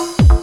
you